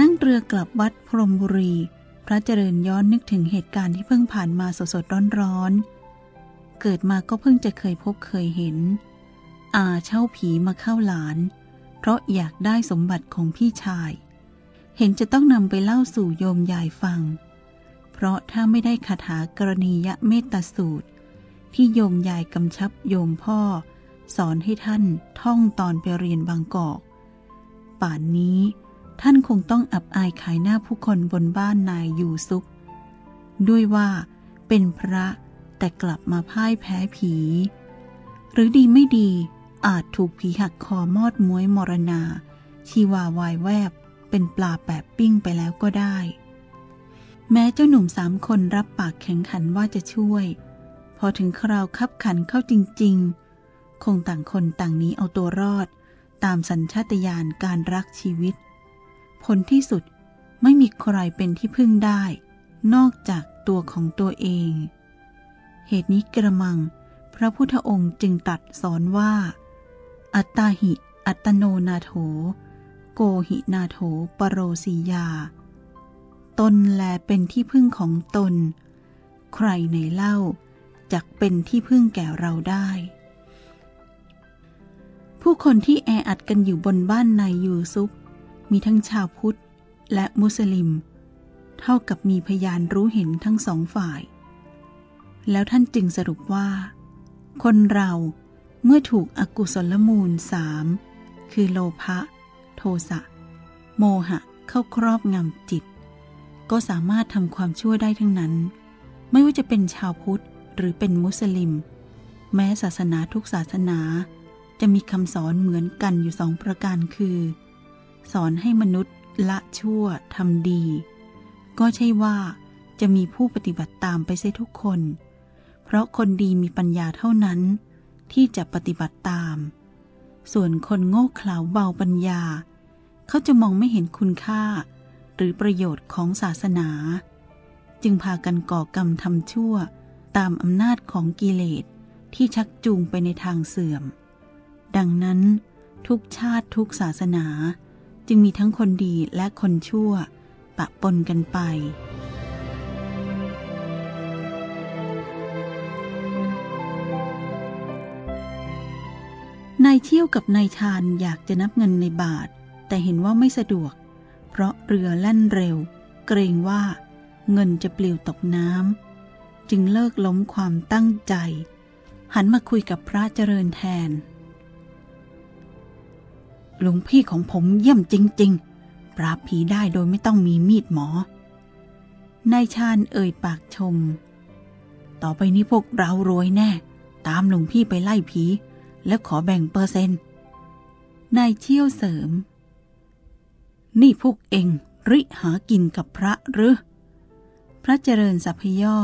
นั่งเรือกลับวัดพรมบุรี พระเจริญย้อนนึกถึงเหตุการณ์ที่เพิ่งผ่านมาสดๆร้อนๆ เกิดมาก็เพิ่งจะเคยพบเคยเห็น อาเช่าผีมาเข้าหลาน เพราะอยากได้สมบัติของพี่ชาย เห็นจะต้องนำไปเล่าสู่โยมยายฟัง เพราะถ้าไม่ได้คาถากรณียเมตตาสูตร ที่โยมยายกำชับโยมพ่อ สอนให้ท่านท่องตอนไปเรียนบางกอก ป่านนี้ ท่านคงต้องอับอายขายหน้าผู้คนบนบ้านนายอยู่ซุปด้วยว่าเป็นพระแต่กลับมาพ่ายแพ้ผี หรือดีไม่ดีอาจถูกผีหักคอมอดม้วยมรณา ชีวาวายแวบเป็นปลาแปบปิ้งไปแล้วก็ได้ แม้เจ้าหนุ่มสามคนรับปากแข็งขันว่าจะช่วย พอถึงคราวคับขันเข้าจริง ๆ คงต่างคนต่างนี้เอาตัวรอด ตามสัญชาตญาณการรักชีวิต ผลที่สุดไม่มีใครเป็นที่พึ่งได้ นอกจากตัวของตัวเอง เหตุนี้กระมัง พระพุทธองค์จึงตัดสอนว่า อัตตาหิ อัตโนนาโถ โกหินาโถปโรสียา ตนแลเป็นที่พึ่งของตน ใครในเล่าจักเป็นที่พึ่งแก่เราได้ ผู้คนที่แออัดกันอยู่บนบ้านนายยูซุป มีทั้งชาวพุทธและมุสลิม เท่ากับมีพยานรู้เห็นทั้งสองฝ่าย แล้วท่านจึงสรุปว่า คนเราเมื่อถูกอกุศลมูลสามคือโลภะโทสะ โมหะเข้าครอบงำจิต ก็สามารถทำความชั่วได้ทั้งนั้น ไม่ว่าจะเป็นชาวพุทธหรือเป็นมุสลิม แม้ศาสนาทุกศาสนาจะมีคำสอนเหมือนกันอยู่สองประการคือ สอนให้มนุษย์ละชั่วทำดี ก็ใช่ว่าจะมีผู้ปฏิบัติตามไปเสียทุกคน เพราะคนดีมีปัญญาเท่านั้น ที่จะปฏิบัติตาม ส่วนคนโง่เขลาเบาปัญญา เขาจะมองไม่เห็นคุณค่า หรือประโยชน์ของศาสนา จึงพากันก่อกรรมทำชั่วตามอำนาจของกิเลสที่ชักจูงไปในทางเสื่อม ดังนั้นทุกชาติทุกศาสนา จึงมีทั้งคนดีและคนชั่ว ปะปนกันไป นายเที่ยวกับนายชาญอยากจะนับเงินในบาท แต่เห็นว่าไม่สะดวก เพราะเรือแล่นเร็ว เกรงว่าเงินจะปลิวตกน้ำจึงเลิกล้มความตั้งใจ หันมาคุยกับพระเจริญแทน หลวงพี่ของผมเยี่ยมจริง ๆ ปราบผีได้โดยไม่ต้องมีมีดหมอ นายชาญเอ่ยปากชม ต่อไปนี้พวกเรารวยแน่ ตามหลวงพี่ไปไล่ผี แล้วขอแบ่งเปอร์เซ็นต์ นายเชี่ยวเสริม นี่พวกเองริหากินกับพระหรือ พระเจริญสัพยอ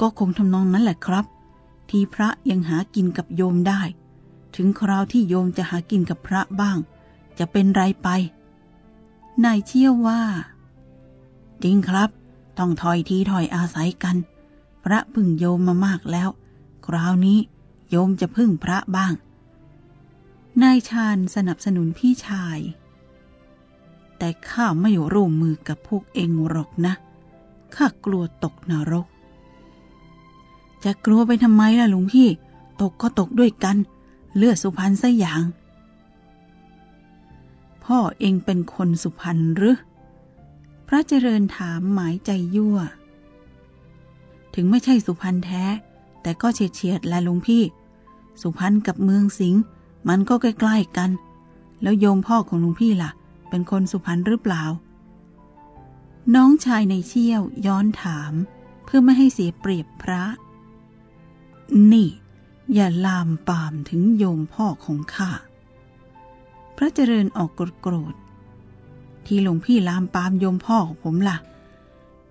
ก็คงทำนองนั้นแหละครับ ที่พระยังหากินกับโยมได้ ถึงคราวที่โยมจะหากินกับพระบ้าง จะเป็นไรไป นายเชี่ยวว่า จริงครับ ต้องถอยทีถอยอาศัยกัน พระพึ่งโยมมามากแล้ว คราวนี้โยมจะพึ่งพระบ้าง นายชาญสนับสนุนพี่ชาย แต่ข้าไม่ร่วมมือกับพวกเองหรอกนะ ข้ากลัวตกนรก จะกลัวไปทำไมล่ะลุงพี่ ตกก็ตกด้วยกัน เลือดสุพรรณซะอย่าง พ่อเองเป็นคนสุพรรณหรือ พระเจริญถามหมายใจยั่ว ถึงไม่ใช่สุพรรณแท้ แต่ก็เฉียดเฉียดและลุงพี่ สุพรรณกับเมืองสิงห์มันก็ใกล้ๆกัน แล้วโยมพ่อของลุงพี่ล่ะ เป็นคนสุพรรณหรือเปล่า น้องชายในเชี่ยวย้อนถาม เพื่อไม่ให้เสียเปรียบพระ นี่ อย่าลามปามถึงโยมพ่อของข้า พระเจริญออกโกรธ ที่หลวงพี่ลามปามโยมพ่อของผมละ่ะ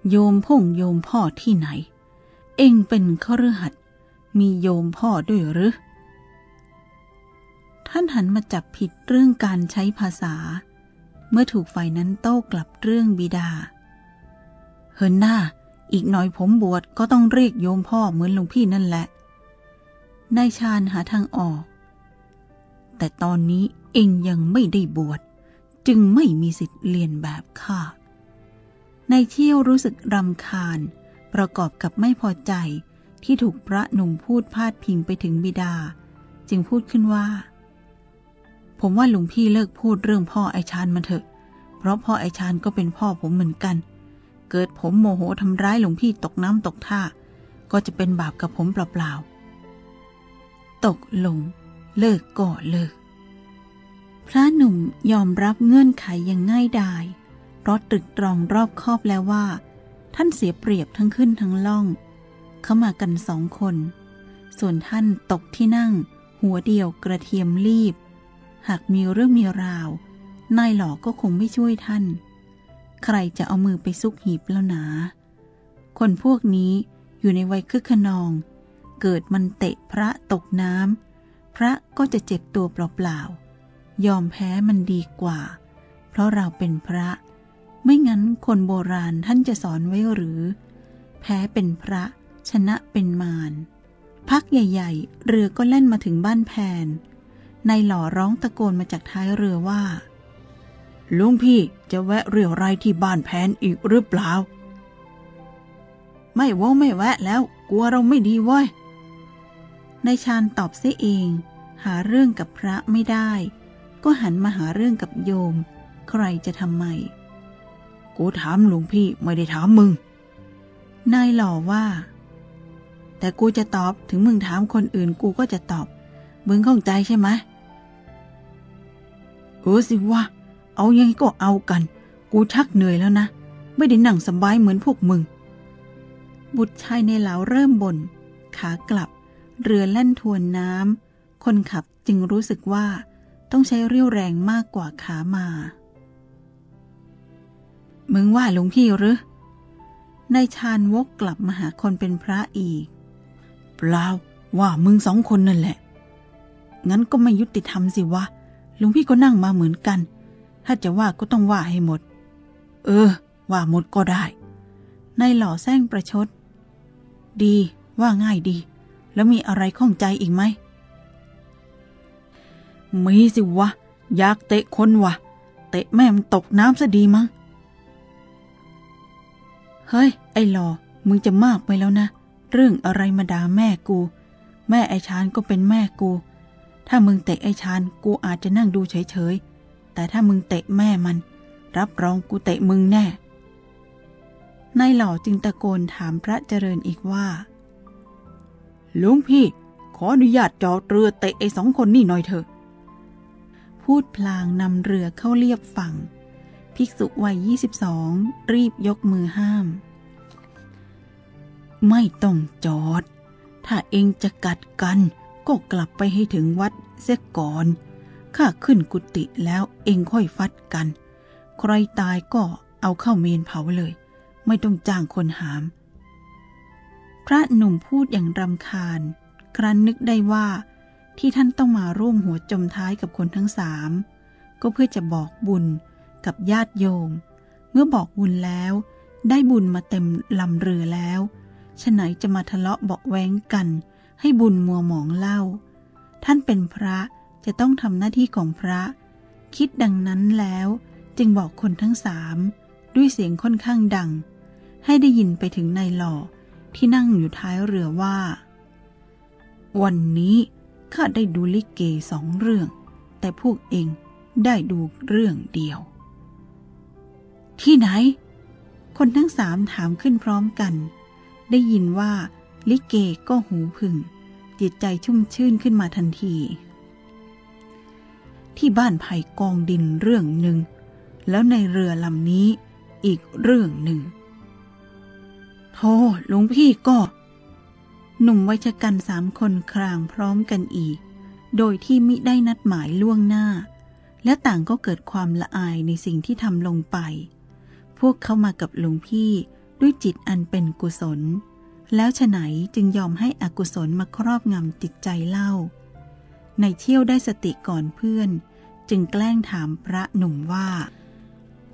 โยมพ่งโยมพ่อที่ไหน เองเป็นข้รหัดมีโยมพ่อด้วยหรือ ท่านหันมาจับผิดเรื่องการใช้ภาษา เมื่อถูกฝ่ายนั้นโต้กลับเรื่องบิดา เฮินหน้า อีกหน่อยผมบวชก็ต้องเรียกโยมพ่อเหมือนหลวงพี่นั่นแหละ นายชาญหาทางออก แต่ตอนนี้เองยังไม่ได้บวชจึงไม่มีสิทธิ์เรียนแบบข้าในเที่ยวรู้สึกรำคาญ ประกอบกับไม่พอใจที่ถูกพระหนุ่มพูดพาดพิงไปถึงบิดา จึงพูดขึ้นว่า ผมว่าหลวงพี่เลิกพูดเรื่องพ่อไอชานมาเถอะ เพราะพ่อไอชานก็เป็นพ่อผมเหมือนกัน เกิดผมโมโหทำร้ายหลวงพี่ตกน้ำตกท่า ก็จะเป็นบาปกับผมเปล่าๆ ตกลง เลิกก็เลิก พระหนุ่มยอมรับเงื่อนไขอย่างง่ายดาย เพราะตรึกตรองรอบคอบแล้วว่า ท่านเสียเปรียบทั้งขึ้นทั้งล่อง เข้ามากันสองคน ส่วนท่านตกที่นั่ง หัวเดียวกระเทียมรีบ หากมีเรื่องมีราวนายหลอก็คงไม่ช่วยท่าน ใครจะเอามือไปซุกหีบแล้วหนา คนพวกนี้อยู่ในวัยคึกขนอง เกิดมันเตะพระตกน้ำพระก็จะเจ็บตัวเปล่าๆ ยอมแพ้มันดีกว่า เพราะเราเป็นพระ ไม่งั้นคนโบราณท่านจะสอนไว้หรือ แพ้เป็นพระ ชนะเป็นมารพักใหญ่ ๆ เรือก็แล่นมาถึงบ้านแพนนายหล่อร้องตะโกนมาจากท้ายเรือว่าลุงพี่จะแวะเรียวไรที่บ้านแพนอีกหรือเปล่า ไม่ว่าไม่แวะแล้ว กลัวเราไม่ดีว้ย นายชาญตอบเสียเอง หาเรื่องกับพระไม่ได้ ก็หันมาหาเรื่องกับโยม ใครจะทำไม กูถามหลวงพี่ไม่ได้ถามมึง นายหล่อว่า แต่กูจะตอบถึงมึงถามคนอื่นกูก็จะตอบ มึงเข้าใจใช่ไหมเออสิวะเอายังไงก็เอากัน กูชักเหนื่อยแล้วนะ ไม่ได้นั่งสบายเหมือนพวกมึง บุตรชายในเหลาเริ่มบน่นขากลับ เรือแล่นทวนน้ำ คนขับจึงรู้สึกว่าต้องใช้เรี่ยวแรงมากกว่าขามา มึงว่าหลวงพี่หรือนายชาญวกกลับมาหาคนเป็นพระอีก เปล่าว่ามึงสองคนนั่นแหละ งั้นก็ไม่ยุติธรรมสิวะหลวงพี่ก็นั่งมาเหมือนกัน ถ้าจะว่าก็ต้องว่าให้หมด เออ ว่าหมดก็ได้นายหล่อแซงประชด ดีว่าง่ายดี แล้วมีอะไรข้องใจอีกไหม มีสิวะ อยากเตะคนวะ เตะแม่มันตกน้ำซะดีมั้ง เฮ้ย ไอ้หล่อมึงจะมากไปแล้วนะ เรื่องอะไรมาด่าแม่กู แม่ไอชานก็เป็นแม่กู ถ้ามึงเตะไอชานกูอาจจะนั่งดูเฉยๆ แต่ถ้ามึงเตะแม่มัน รับรองกูเตะมึงแน่นายหล่อจึงตะโกนถามพระเจริญอีกว่า ลุงพี่ ขออนุญาตจอดเรือเตะไอ้สองคนนี่หน่อยเถอะ พูดพลางนำเรือเข้าเรียบฝั่ง ภิกษุวัยยี่สิบสองรีบยกมือห้าม ไม่ต้องจอด ถ้าเองจะกัดกัน ก็กลับไปให้ถึงวัดเสียก่อน ข้าขึ้นกุฏิแล้วเองค่อยฟัดกัน ใครตายก็เอาเข้าเมนเผาเลย ไม่ต้องจ้างคนหาม พระหนุ่มพูดอย่างรำคาญ ครั้นนึกได้ว่า ที่ท่านต้องมาร่วมหัวจมท้ายกับคนทั้งสาม ก็เพื่อจะบอกบุญกับญาติโยม เมื่อบอกบุญแล้ว ได้บุญมาเต็มลำเรือแล้วฉะไหนจะมาทะเลาะเบาแว้งกัน ให้บุญมัวหมองเล่า ท่านเป็นพระจะต้องทำหน้าที่ของพระ คิดดังนั้นแล้วจึงบอกคนทั้งสาม ด้วยเสียงค่อนข้างดัง ให้ได้ยินไปถึงนายหล่อ ที่นั่งอยู่ท้ายเรือว่า วันนี้ข้าได้ดูลิเกสองเรื่อง แต่พวกเองได้ดูเรื่องเดียว ที่ไหน คนทั้งสามถามขึ้นพร้อมกัน ได้ยินว่าลิเกก็หูผึ่ง จิตใจชุ่มชื่นขึ้นมาทันที ที่บ้านไผ่กองดินเรื่องหนึ่ง แล้วในเรือลำนี้อีกเรื่องหนึ่ง โธ่หลวงพี่ก็ หนุ่มวัยชกันสามคนครางพร้อมกันอีก โดยที่มิได้นัดหมายล่วงหน้า และต่างก็เกิดความละอายในสิ่งที่ทำลงไป พวกเขามากับหลวงพี่ด้วยจิตอันเป็นกุศล แล้วฉะไหนจึงยอมให้อกุศลมาครอบงำจิตใจเล่า ในเที่ยวได้สติก่อนเพื่อน จึงแกล้งถามพระหนุ่มว่า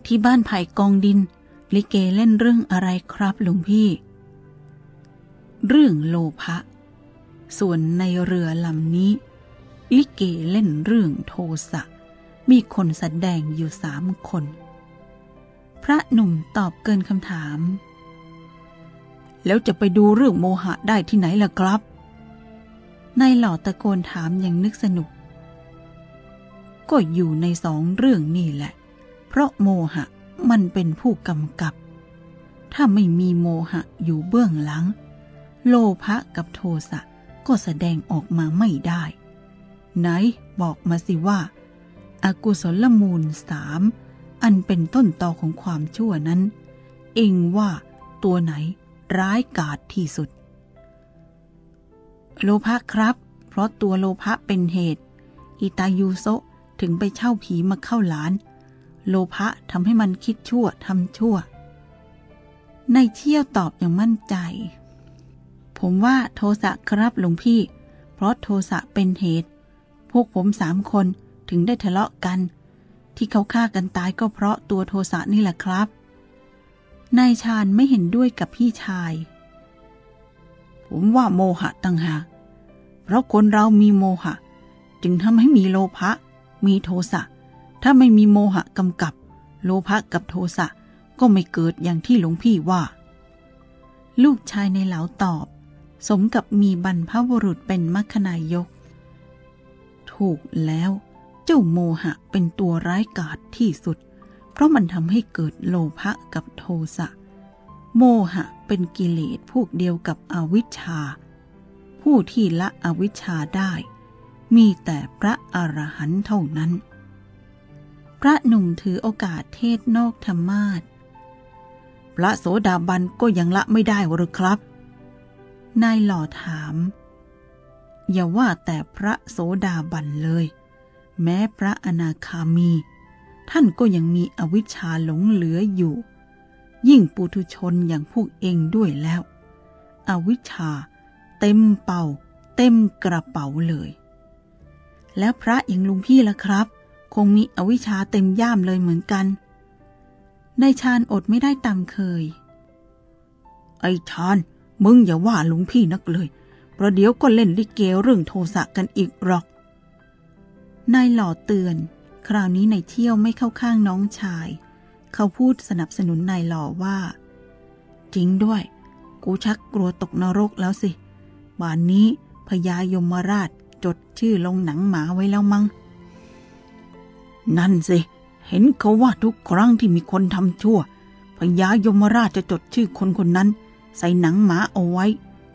ที่บ้านไผ่กองดิน ลิเกเล่นเรื่องอะไรครับหลวงพี่ เรื่องโลภะ ส่วนในเรือลำนี้ ลิเกเล่นเรื่องโทสะ มีคนแสดงอยู่สามคน พระหนุ่มตอบเกินคำถาม แล้วจะไปดูเรื่องโมหะได้ที่ไหนล่ะครับ นายหล่อตะโกนถามอย่างนึกสนุก ก็อยู่ในสองเรื่องนี่แหละ เพราะโมหะ มันเป็นผู้กำกับ ถ้าไม่มีโมหะอยู่เบื้องหลัง โลภะกับโทสะก็แสดงออกมาไม่ได้ ไหนบอกมาสิว่าอากุศลมูลสามอันเป็นต้นตอของความชั่วนั้น เองว่าตัวไหนร้ายกาจที่สุด โลภะครับ เพราะตัวโลภะเป็นเหตุ อิตายูโซถึงไปเช่าผีมาเข้าหลาน โลภะทำให้มันคิดชั่วทำชั่ว ในเชี่ยวตอบอย่างมั่นใจ ผมว่าโทสะครับหลวงพี่ เพราะโทสะเป็นเหตุ พวกผมสามคนถึงได้ทะเลาะกัน ที่เขาฆ่ากันตายก็เพราะตัวโทสะนี่แหละครับ นายชาญไม่เห็นด้วยกับพี่ชาย ผมว่าโมหะตั้งหากเพราะคนเรามีโมหะ จึงทำให้มีโลภะมีโทสะ ถ้าไม่มีโมหะกำกับ โลภะกับโทสะก็ไม่เกิดอย่างที่หลวงพี่ว่า ลูกชายในเหลาตอบ สมกับมีบรรพบุรุษเป็นมัคคณายก ถูกแล้ว เจ้าโมหะเป็นตัวร้ายกาจที่สุด เพราะมันทำให้เกิดโลภะกับโทสะ โมหะเป็นกิเลสพวกเดียวกับอวิชชา ผู้ที่ละอวิชชาได้ มีแต่พระอรหันต์เท่านั้น พระหนุ่มถือโอกาสเทศนอกธรรมาทพระโสดาบันก็ยังละไม่ได้หรือครับ นายหล่อถาม อย่าว่าแต่พระโสดาบันเลย แม้พระอนาคามี ท่านก็ยังมีอวิชชาหลงเหลืออยู่ ยิ่งปุถุชนอย่างพวกเองด้วยแล้ว อวิชชา เต็มเป่า เต็มกระเป๋าเลย แล้วพระอย่างลุงพี่ล่ะครับ คงมีอวิชชาเต็มย่ามเลยเหมือนกันนายชาญอดไม่ได้ตามเคย ไอ้ชาญมึงอย่าว่าลุงพี่นักเลย ประเดี๋ยวก็เล่นลิเกเรื่องโทสะกันอีกหรอก นายหล่อเตือน คราวนี้นายเที่ยวไม่เข้าข้างน้องชาย เขาพูดสนับสนุนนายหล่อว่า จริงด้วย กูชักกลัวตกนรกแล้วสิบานนี้พญายมราชจดชื่อลงหนังหมาไว้แล้วมั้ง นั่นสิ เห็นเขาว่าทุกครั้งที่มีคนทำชั่วพญายมราชจะจดชื่อคนคนนั้น ใส่หนังหมาเอาไว้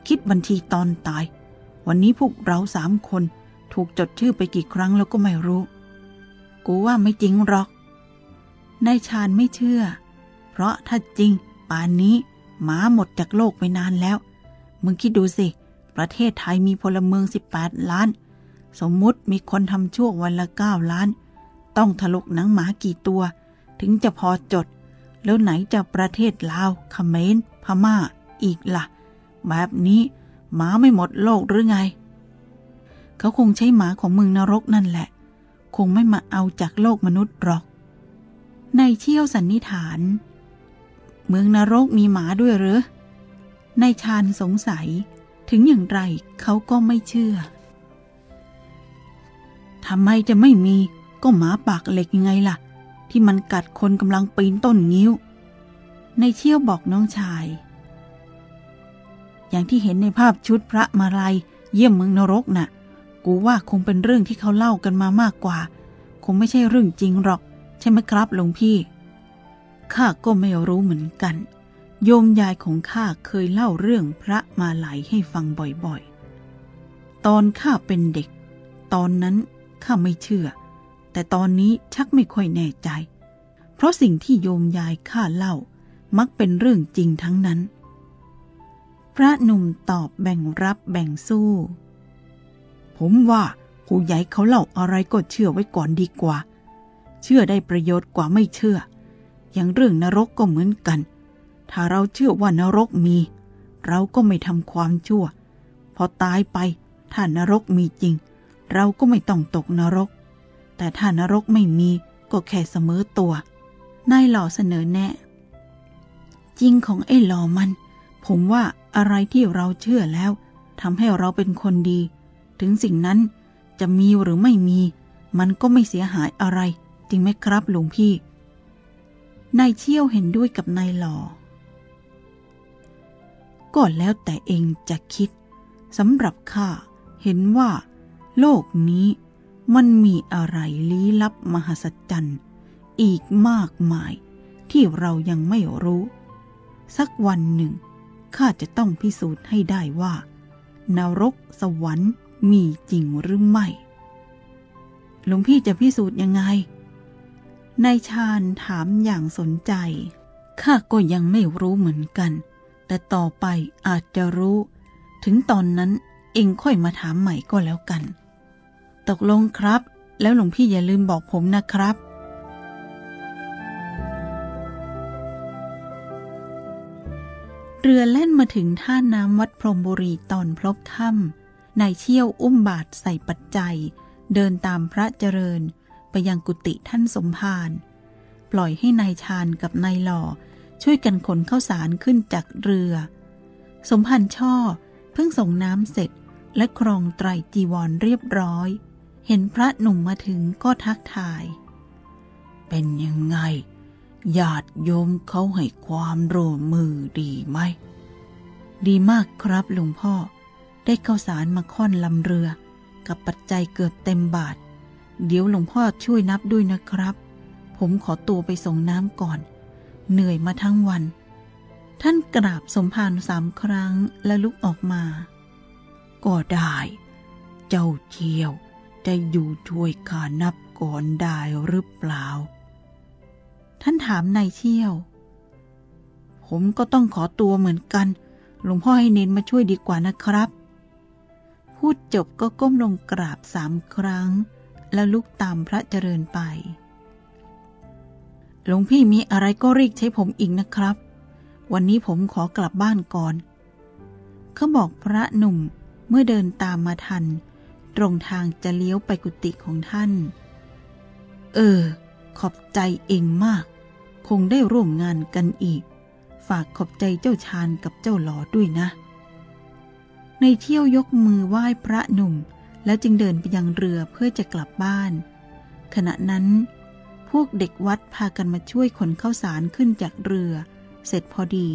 คิดบัญชีตอนตาย วันนี้พวกเราสามคน ถูกจดชื่อไปกี่ครั้งแล้วก็ไม่รู้ กูว่าไม่จริงหรอกนายชาญไม่เชื่อ เพราะถ้าจริง ป่านนี้หมาหมดจากโลกไปนานแล้ว มึงคิดดูสิ ประเทศไทยมีพลเมือง 18 ล้าน สมมุติมีคนทำชั่ววันละ 9 ล้าน ต้องถลกหนังหมากี่ตัว ถึงจะพอจด แล้วไหนจะประเทศลาวเขมรพม่า อีกละ่ะ แบบนี้หมาไม่หมดโลกหรือไง เขาคงใช้หมาของมืองนรกนั่นแหละ คงไม่มาเอาจากโลกมนุษย์หรอก ในเชี่ยวสันนิฐาน เมืองนรกมีหมาด้วยหรือในชาญสงสัยถึงอย่างไรเขาก็ไม่เชื่อทำไมจะไม่มี ก็หมาปากเหล็กยังไงล่ะ ที่มันกัดคนกำลังปีนต้นงิ้ว ในเชี่ยวบอกน้องชาย อย่างที่เห็นในภาพชุดพระมาลัย เยี่ยมเมืองนรกนะ่ะ กูว่าคงเป็นเรื่องที่เขาเล่ากันมามากกว่า คงไม่ใช่เรื่องจริงหรอก ใช่ไหมครับหลวงพี่ข้าก็ไม่รู้เหมือนกัน โยมยายของข้าเคยเล่าเรื่องพระมาไหลให้ฟังบ่อยๆ ตอนข้าเป็นเด็ก ตอนนั้นข้าไม่เชื่อ แต่ตอนนี้ชักไม่ค่อยแน่ใจ เพราะสิ่งที่โยมยายข้าเล่า มักเป็นเรื่องจริงทั้งนั้น พระหนุ่มตอบแบ่งรับแบ่งสู้ ผมว่าผู้ใหญ่เขาเล่าอะไรก็เชื่อไว้ก่อนดีกว่า เชื่อได้ประโยชน์กว่าไม่เชื่อ อย่างเรื่องนรกก็เหมือนกัน ถ้าเราเชื่อว่านรกมี เราก็ไม่ทำความชั่ว พอตายไปถ้านรกมีจริง เราก็ไม่ต้องตกนรก แต่ถ้านรกไม่มีก็แค่เสมอตัวนายหล่อเสนอแนะ จริงของไอ้หล่อมัน ผมว่าอะไรที่เราเชื่อแล้วทำให้เราเป็นคนดี ถึงสิ่งนั้นจะมีหรือไม่มี มันก็ไม่เสียหายอะไร จริงไหมครับหลวงพี่นายเชี่ยวเห็นด้วยกับนายหล่อก็แล้วแต่เองจะคิดสำหรับข้าเห็นว่า โลกนี้ มันมีอะไรลี้ลับมหัศจรรย์อีกมากมายที่เรายังไม่รู้ สักวันหนึ่งข้าจะต้องพิสูจน์ให้ได้ว่า นรกสวรรค์มีจริงหรือไม่หลวงพี่จะพิสูจน์ยังไงนายชาญถามอย่างสนใจข้าก็ยังไม่รู้เหมือนกัน แต่ต่อไปอาจจะรู้ ถึงตอนนั้นเองค่อยมาถามใหม่ก็แล้วกัน ตกลงครับ แล้วหลวงพี่อย่าลืมบอกผมนะครับ เรือแล่นมาถึงท่าน้ำวัดพรมบุรีตอนพลบค่ำนายเชี่ยวอุ้มบาทใส่ปัจจัย เดินตามพระเจริญ ไปยังกุฏิท่านสมภารปล่อยให้นายชาญกับนายหล่อ ช่วยกันขนข้าวสารขึ้นจากเรือ สมภารช่อ เพิ่งส่งน้ำเสร็จและครองไตรจีวรเรียบร้อย เห็นพระหนุ่มมาถึงก็ทักทาย เป็นยังไง ญาติโยมเขาให้ความร่วมมือดีไหม ดีมากครับหลวงพ่อ ได้ข้าวสารมาค่อนลำเรือ กับปัจจัยเกือบเต็มบาท เดี๋ยวหลวงพ่อช่วยนับด้วยนะครับ ผมขอตัวไปส่งน้ำก่อน เหนื่อยมาทั้งวัน ท่านกราบสมภารสามครั้งและลุกออกมา ก็ได้ เจ้าเชียว จะอยู่ช่วยข้านับก่อนได้หรือเปล่า ท่านถามนายเชี่ยว ผมก็ต้องขอตัวเหมือนกัน หลวงพ่อให้เน้นมาช่วยดีกว่านะครับ พูดจบก็ก้มลงกราบสามครั้ง แล้วลุกตามพระเจริญไป หลวงพี่มีอะไรก็รีกใช้ผมอีกนะครับ วันนี้ผมขอกลับบ้านก่อน เขาบอกพระหนุ่มเมื่อเดินตามมาทัน รงทางจะเลี้ยวไปกุฏิของท่าน เออ ขอบใจเองมาก คงได้ร่วมงานกันอีก ฝากขอบใจเจ้าชาญกับเจ้าหลอด้วยนะ ในเที่ยวยกมือไหว้พระหนุ่ม แล้วจึงเดินไปยังเรือเพื่อจะกลับบ้าน ขณะนั้น พวกเด็กวัดพากันมาช่วยขนข้าวสารขึ้นจากเรือ เสร็จพอดี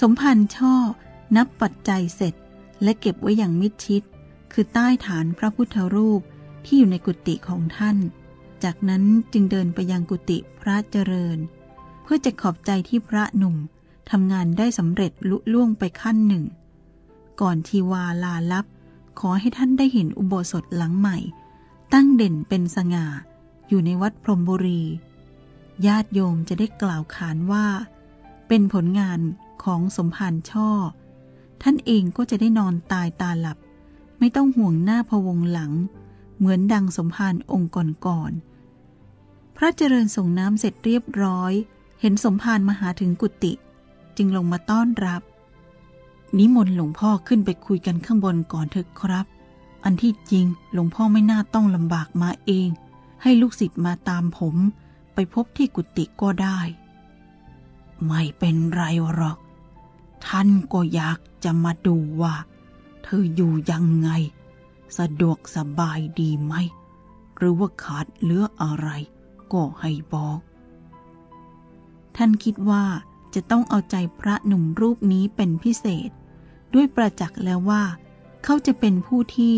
สมพันธ์ช่อ นับปัจจัยเสร็จและเก็บไว้อย่างมิดชิด คือใต้ฐานพระพุทธรูปที่อยู่ในกุฏิของท่าน จากนั้นจึงเดินไปยังกุฏิพระเจริญ เพื่อจะขอบใจที่พระหนุ่มทำงานได้สำเร็จลุล่วงไปขั้นหนึ่ง ก่อนทีวาลาลับ ขอให้ท่านได้เห็นอุโบสถหลังใหม่ ตั้งเด่นเป็นสง่า อยู่ในวัดพรหมบุรี ญาติโยมจะได้กล่าวขานว่า เป็นผลงานของสมภารช่อ ท่านเองก็จะได้นอนตายตาหลับ ไม่ต้องห่วงหน้าพวงหลัง เหมือนดังสมภารองค์ก่อนๆพระเจริญส่งน้ำเสร็จเรียบร้อย เห็นสมภารมาหาถึงกุฏิจึงลงมาต้อนรับ นิมนต์หลวงพ่อขึ้นไปคุยกันข้างบนก่อนเถอะครับ อันที่จริงหลวงพ่อไม่น่าต้องลำบากมาเอง ให้ลูกศิษย์มาตามผม ไปพบที่กุฏิก็ได้ ไม่เป็นไรหรอก ท่านก็อยากจะมาดูว่า เธออยู่ยังไง สะดวกสบายดีไหม หรือว่าขาดเหลืออะไร ก็ให้บอก ท่านคิดว่าจะต้องเอาใจพระหนุ่มรูปนี้เป็นพิเศษ ด้วยประจักษ์แล้วว่า เขาจะเป็นผู้ที่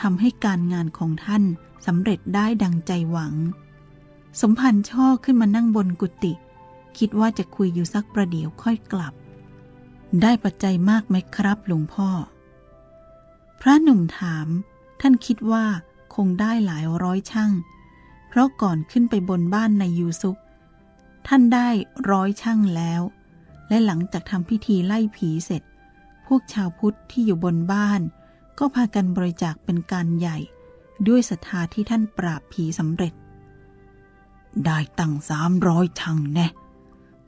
ทำให้การงานของท่านสำเร็จได้ดังใจหวัง สมพันธ์ช่อขึ้นมานั่งบนกุฏิคิดว่าจะคุยอยู่สักประเดี๋ยวค่อยกลับ ได้ปัจจัยมากไหมครับหลวงพ่อ พระหนุ่มถาม ท่านคิดว่าคงได้หลายร้อยช่าง เพราะก่อนขึ้นไปบนบ้านในยูซุปท่านได้ร้อยช่างแล้ว และหลังจากทำพิธีไล่ผีเสร็จ พวกชาวพุทธที่อยู่บนบ้าน ก็พากันบริจาคเป็นการใหญ่ ด้วยศรัทธาที่ท่านปราบผีสำเร็จ ได้ตั้งสามร้อยช่างแน่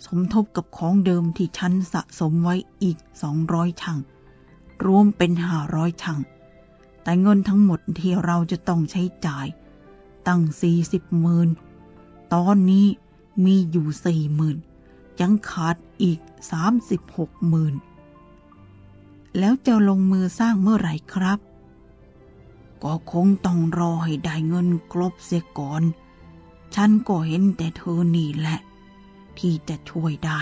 สมทบกับของเดิมที่ฉันสะสมไว้อีกสองร้อยช่างรวมเป็นห้าร้อยช่างแต่เงินทั้งหมดที่เราจะต้องใช้จ่าย ตั้งสี่สิบหมื่นตอนนี้มีอยู่สี่หมื่นยังขาดอีกสามสิบหกหมื่นแล้วจะลงมือสร้างเมื่อไหร่ครับ ก็คงต้องรอให้ได้เงินครบเสียก่อน ฉันก็เห็นแต่เธอนี่แหละ ที่จะช่วยได้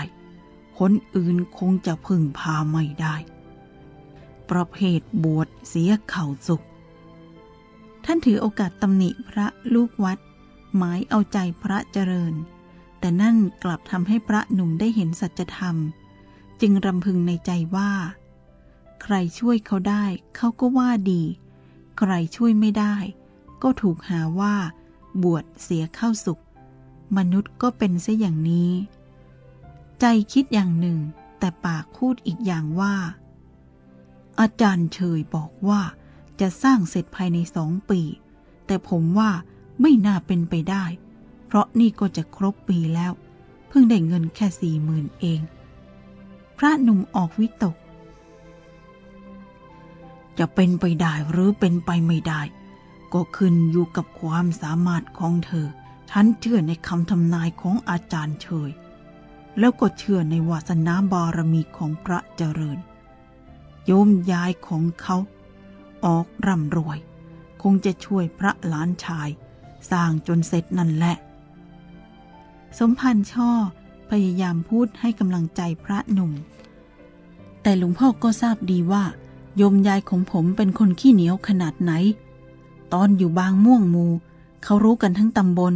คนอื่นคงจะพึ่งพาไม่ได้ ประเภทบวชเสียเข่าสุข ท่านถือโอกาสตำหนิพระลูกวัด หมายเอาใจพระเจริญ แต่นั่นกลับทำให้พระหนุ่มได้เห็นสัจธรรม จึงรำพึงในใจว่า ใครช่วยเขาได้เขาก็ว่าดี ใครช่วยไม่ได้ ก็ถูกหาว่าบวชเสียเข้าสุข มนุษย์ก็เป็นซะอย่างนี้ ใจคิดอย่างหนึ่ง แต่ปากพูดอีกอย่างว่า อาจารย์เฉยบอกว่าจะสร้างเสร็จภายในสองปี แต่ผมว่าไม่น่าเป็นไปได้ เพราะนี่ก็จะครบปีแล้ว เพิ่งได้เงินแค่สี่หมื่นเอง พระหนุ่มออกวิตก จะเป็นไปได้หรือเป็นไปไม่ได้ ก็ขึ้นอยู่กับความสามารถของเธอ ฉันเชื่อในคำทำนายของอาจารย์เฉยแล้วก็เชื่อในวาสนาบารมีของพระเจริญ โยมยายของเขา ออกร่ำรวย คงจะช่วยพระหลานชาย สร้างจนเสร็จนั่นแหละ สมพันธ์ช่อพยายามพูดให้กำลังใจพระหนุ่ม แต่หลวงพ่อก็ทราบดีว่า โยมยายของผมเป็นคนขี้เหนียวขนาดไหน ตอนอยู่บางม่วงมู เขารู้กันทั้งตำบล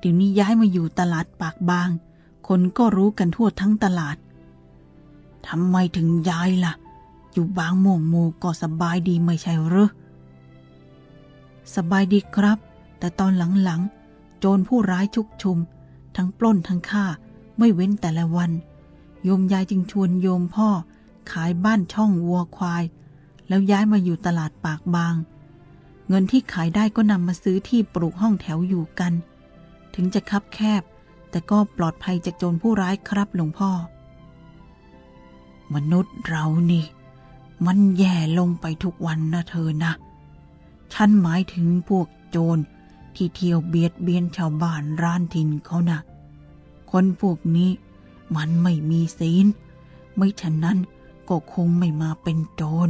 เดี๋ยวนี้ย้ายมาอยู่ตลาดปากบาง คนก็รู้กันทั่วทั้งตลาดทำไมถึงย้ายละ่ะ อยู่บางม่วงมูก็สบายดีไม่ใช่หรือสบายดีครับ แต่ตอนหลังๆ โจรผู้ร้ายชุกชุม ทั้งปล้นทั้งฆ่าไม่เว้นแต่ละวัน โยมยายจึงชวนโยมพ่อ ขายบ้านช่องวัวควาย แล้วย้ายมาอยู่ตลาดปากบาง เงินที่ขายได้ก็นำมาซื้อที่ปลูกห้องแถวอยู่กัน ถึงจะคับแคบ แต่ก็ปลอดภัยจากโจรผู้ร้ายครับหลวงพ่อ มนุษย์เรานี่ มันแย่ลงไปทุกวันนะเธอนะ ฉันหมายถึงพวกโจรที่เที่ยวเบียดเบียนชาวบ้านร้านถิ่นเขานะคนพวกนี้มันไม่มีศีล ไม่ฉะนั้นก็คงไม่มาเป็นโจร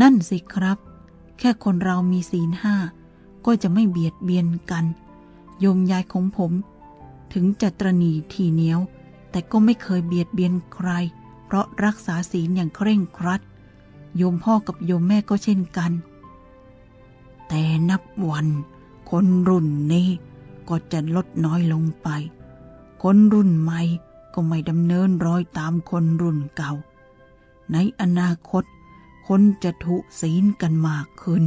นั่นสิครับ แค่คนเรามีศีลห้าก็จะไม่เบียดเบียนกัน ยมยายของผม ถึงจะตรณีทีเหนียว แต่ก็ไม่เคยเบียดเบียนใคร เพราะรักษาศีลอย่างเคร่งครัด โยมพ่อกับโยมแม่ก็เช่นกัน แต่นับวันคนรุ่นนี้ก็จะลดน้อยลงไป คนรุ่นใหม่ก็ไม่ดำเนินรอยตามคนรุ่นเก่า ในอนาคต คนจะทุศีลกันมากขึ้น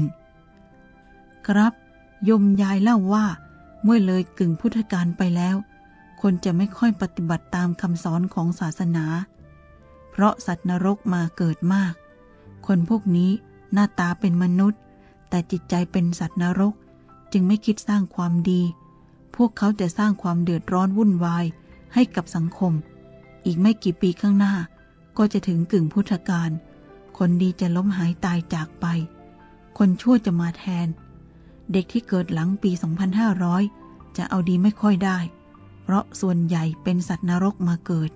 ครับ ยมยายเล่าว่า เมื่อเลยกึ่งพุทธกาลไปแล้ว คนจะไม่ค่อยปฏิบัติตามคำสอนของศาสนา เพราะสัตว์นรกมาเกิดมาก คนพวกนี้หน้าตาเป็นมนุษย์ แต่จิตใจเป็นสัตว์นรก จึงไม่คิดสร้างความดี พวกเขาจะสร้างความเดือดร้อนวุ่นวายให้กับสังคม อีกไม่กี่ปีข้างหน้า ก็จะถึงกึ่งพุทธกาลคนดีจะล้มหายตายจากไป คนชั่วจะมาแทน เด็กที่เกิดหลังปี 2500 จะเอาดีไม่ค่อยได้ เพราะส่วนใหญ่เป็นสัตว์นรกมาเกิด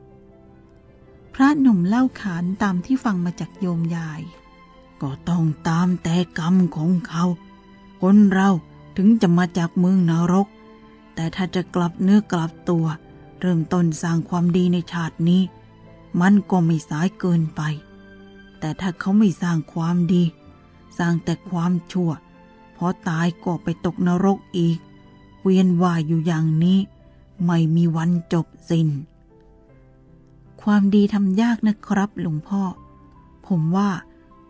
พระหนุ่มเล่าขานตามที่ฟังมาจากโยมยาย ก็ต้องตามแต่กรรมของเขา คนเราถึงจะมาจากเมืองนรก แต่ถ้าจะกลับเนื้อกลับตัว เริ่มต้นสร้างความดีในชาตินี้ มันก็ไม่สายเกินไป แต่ถ้าเขาไม่สร้างความดี สร้างแต่ความชั่ว อตายก็ไปตกนรกอีก เวียนว่ายอยู่อย่างนี้ ไม่มีวันจบสิน้น ความดีทำยากนะครับหลวงพ่อ ผมว่า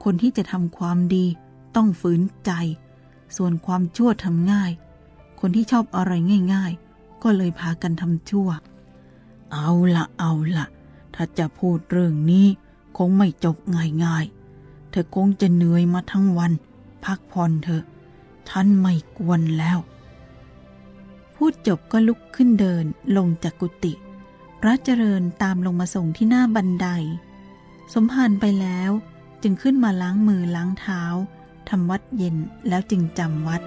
คนที่จะทำความดีต้องฝืนใจ ส่วนความชั่วทำง่าย คนที่ชอบอะไรง่าย ๆ ก็เลยพากันทำชั่ว เอาละเอาละถ้าจะพูดเรื่องนี้คงไม่จบง่ายๆ เธอคงจะเหนื่อยมาทั้งวัน พักผ่อนเถอะ ฉันไม่กวนแล้ว พูดจบก็ลุกขึ้นเดินลงจากกุฏิพระเจริญตามลงมาส่งที่หน้าบันได สมภารไปแล้วจึงขึ้นมาล้างมือล้างเท้าทำวัดเย็นแล้วจึงจำวัดอ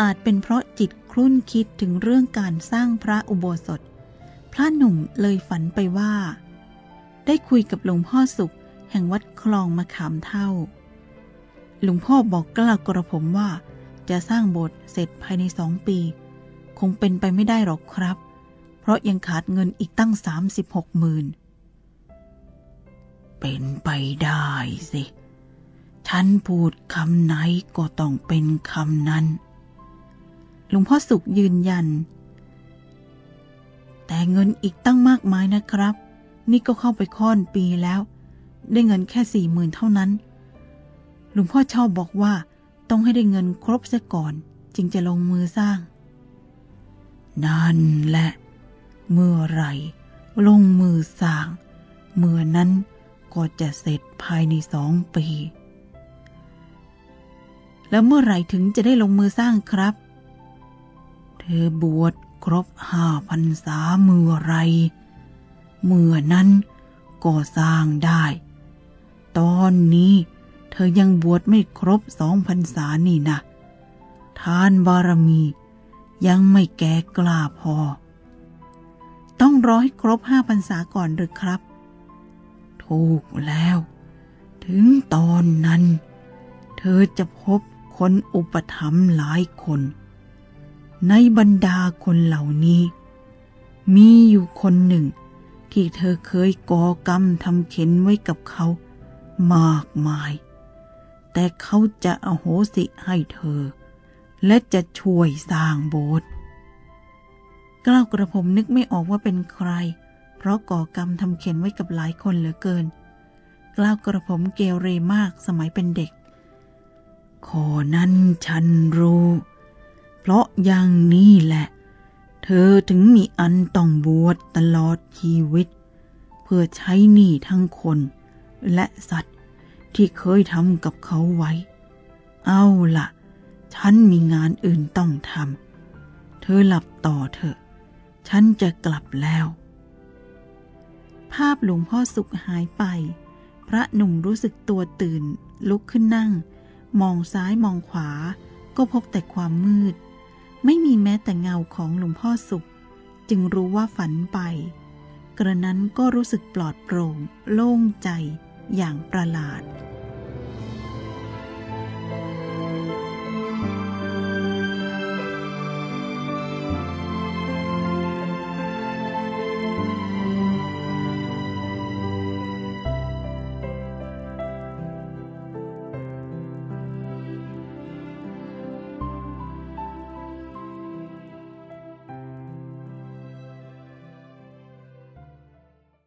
อาจเป็นเพราะจิตครุ่นคิดถึงเรื่องการสร้างพระอุโบสถ พระหนุ่มเลยฝันไปว่า ได้คุยกับหลวงพ่อสุข แห่งวัดคลองมะขามเท่า หลวงพ่อบอกกล่าวกระผมว่า จะสร้างโบสถ์เสร็จภายในสองปี คงเป็นไปไม่ได้หรอกครับ เพราะยังขาดเงินอีกตั้งสามสิบหกหมื่นเป็นไปได้สิ ฉันพูดคำไหนก็ต้องเป็นคำนั้น หลวงพ่อสุขยืนยัน แต่เงินอีกตั้งมากมายนะครับ นี่ก็เข้าไปค่อนปีแล้ว ได้เงินแค่สี่หมื่นเท่านั้น หลวงพ่อชอบบอกว่าต้องให้ได้เงินครบซะก่อน จึงจะลงมือสร้าง นั่นแหละ เมื่อไรลงมือสร้าง เมื่อนั้นก็จะเสร็จภายในสองปี แล้วเมื่อไหร่ถึงจะได้ลงมือสร้างครับ เธอบวชครบห้าพันษาเมื่อไร เมื่อนั้นก็สร้างได้ ตอนนี้เธอยังบวชไม่ครบสองพรรษานี่นะ ทานบารมียังไม่แก่กล้าพอ ต้องรอให้ครบห้าพรรษาก่อนหรือครับ ถูกแล้ว ถึงตอนนั้น เธอจะพบคนอุปถัมภ์หลายคน ในบรรดาคนเหล่านี้ มีอยู่คนหนึ่ง ที่เธอเคยก่อกรรมทำเข็นไว้กับเขามากมาย แต่เขาจะอโหสิให้เธอ และจะช่วยสร้างโบสถ์กล้าวกระผมนึกไม่ออกว่าเป็นใคร เพราะก่อกรรมทำเข็นไว้กับหลายคนเหลือเกิน กล้าวกระผมเกเรมากสมัยเป็นเด็กข้อนั้นฉันรู้ เพราะอย่างนี้แหละ เธอถึงมีอันต้องบวชตลอดชีวิต เพื่อใช้หนี้ทั้งคนและสัตว์ที่เคยทำกับเขาไว้ เอาละฉันมีงานอื่นต้องทำ เธอหลับต่อเถอะ ฉันจะกลับแล้ว ภาพหลวงพ่อสุขหายไป พระหนุ่มรู้สึกตัวตื่น ลุกขึ้นนั่ง มองซ้ายมองขวา ก็พบแต่ความมืด ไม่มีแม้แต่เงาของหลวงพ่อสุข จึงรู้ว่าฝันไป กระนั้นก็รู้สึกปลอดโปร่ง โล่งใจอย่างประหลาด